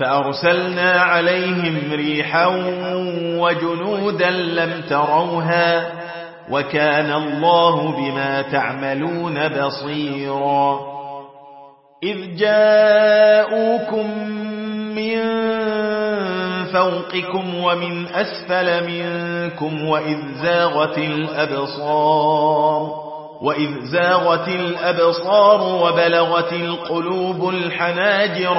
فأرسلنا عليهم ريحا وجنودا لم تروها وكان الله بما تعملون بصيرا إذ جاءوكم من فوقكم ومن أسفل منكم وإذ زاغت الأبصار وإذ زاغت الأبصار وبلغت القلوب الحناجر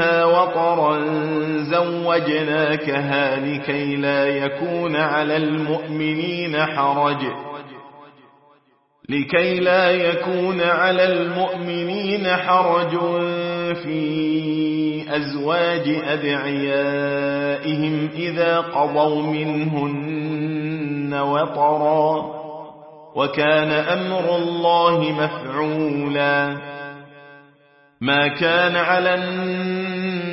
منها وطرا زوجناكها لكي لا يكون على المؤمنين حرج. لكي لا يكون على المؤمنين حرج في أزواج أدعيائهم إذا قضوا منهن وطرا. وكان أمر الله مفعولا. ما كان على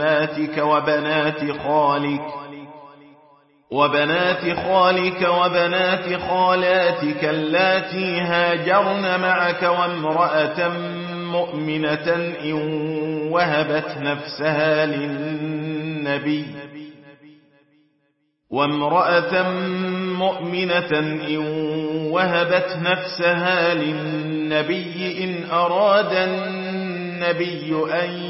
عماتك وبنات خالك وبنات خالك وبنات خالاتك اللاتي هاجرن معك وامرأة مؤمنة إن وهبت نفسها للنبي وامرأة مؤمنة إن وهبت نفسها للنبي إن أراد النبي أن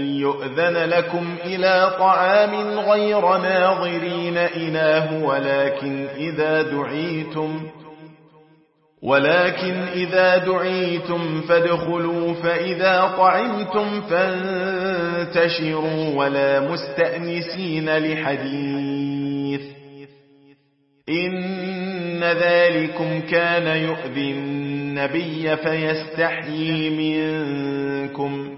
يؤذن لكم إلى طعام غير ناظرين إله ولكن إذا دعيتم ولكن إذا دعيتم فادخلوا فإذا طعمتم فانتشروا ولا مستأنسين لحديث. إن ذلكم كان يؤذي النبي فيستحيي منكم.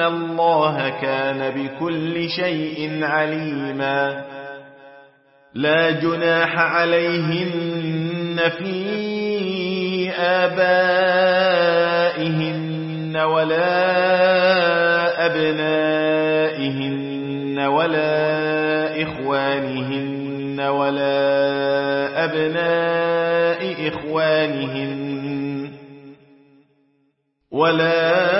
الله كان بكل شيء عليما. لا جناح عليهن في آبائهن ولا أبنائهن ولا إخوانهن ولا أبناء إخوانهن ولا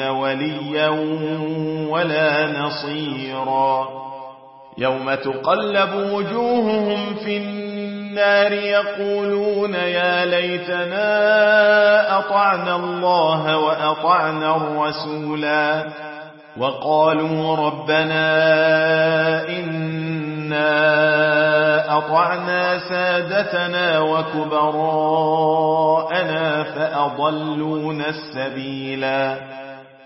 وليا ولا نصيرا. يوم تقلب وجوههم في النار يقولون يا ليتنا أطعنا الله وأطعنا الرسولا. وقالوا ربنا إنا أطعنا سادتنا وكبراءنا فأضلون السبيلا.